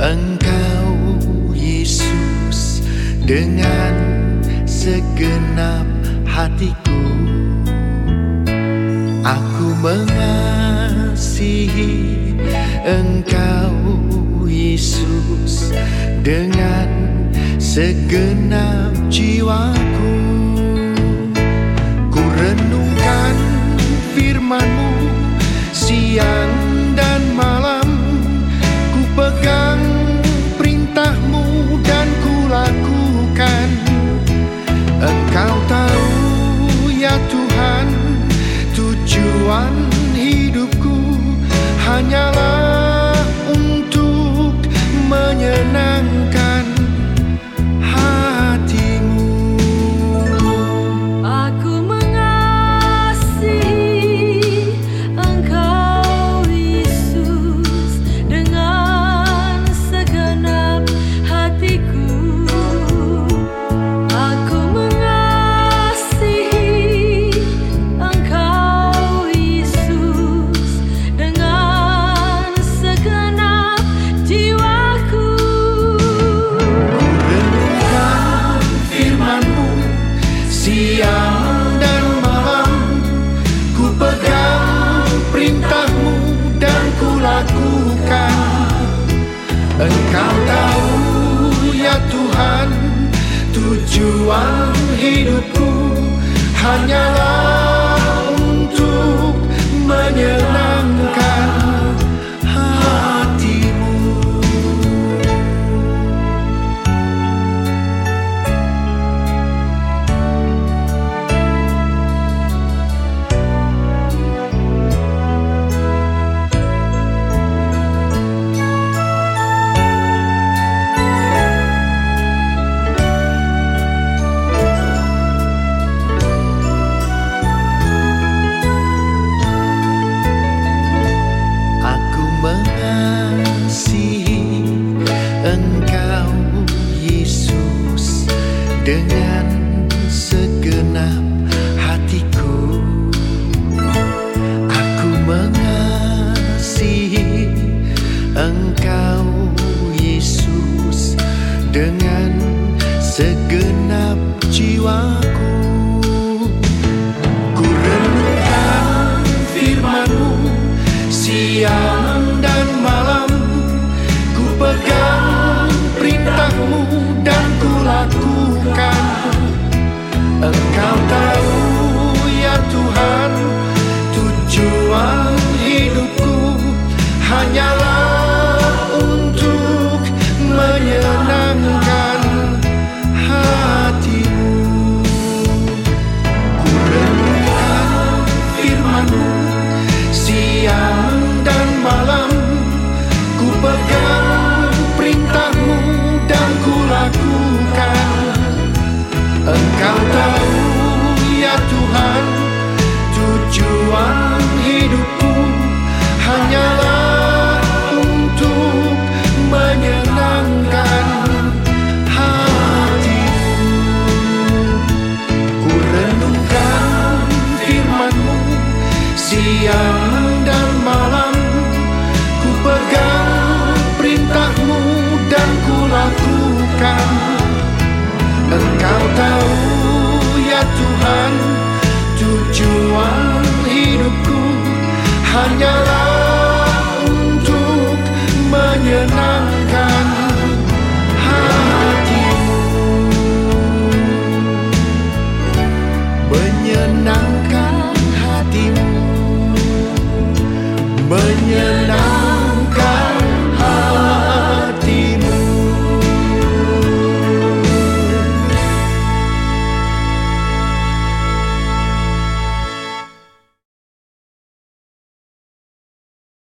Engkau Yesus dengan segenap hatiku Aku mengasihi Engkau Yesus dengan segenap jiwaku Ku renungkan firmanmu siap. ya Tuhan Tujuan hidupku hanyalah Hanya dengan segenap hatiku. Aku mengasihi engkau Yesus dengan segenap jiwa. menyenangkan